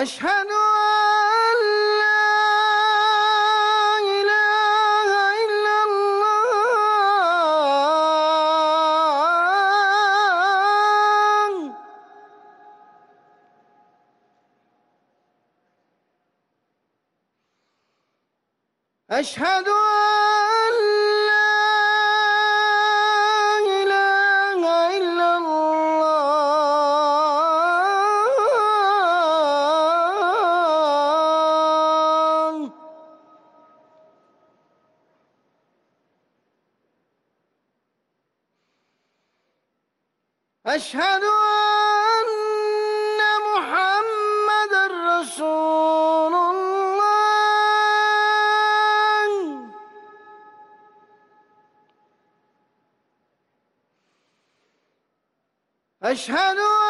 أشهد أن لا إله إلا الله. أشهد أن أشهد أن محمد رسول الله. أشهد أن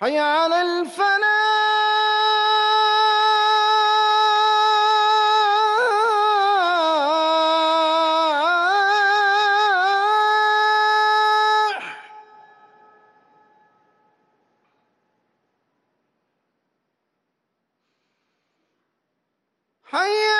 حي على الفلاح حي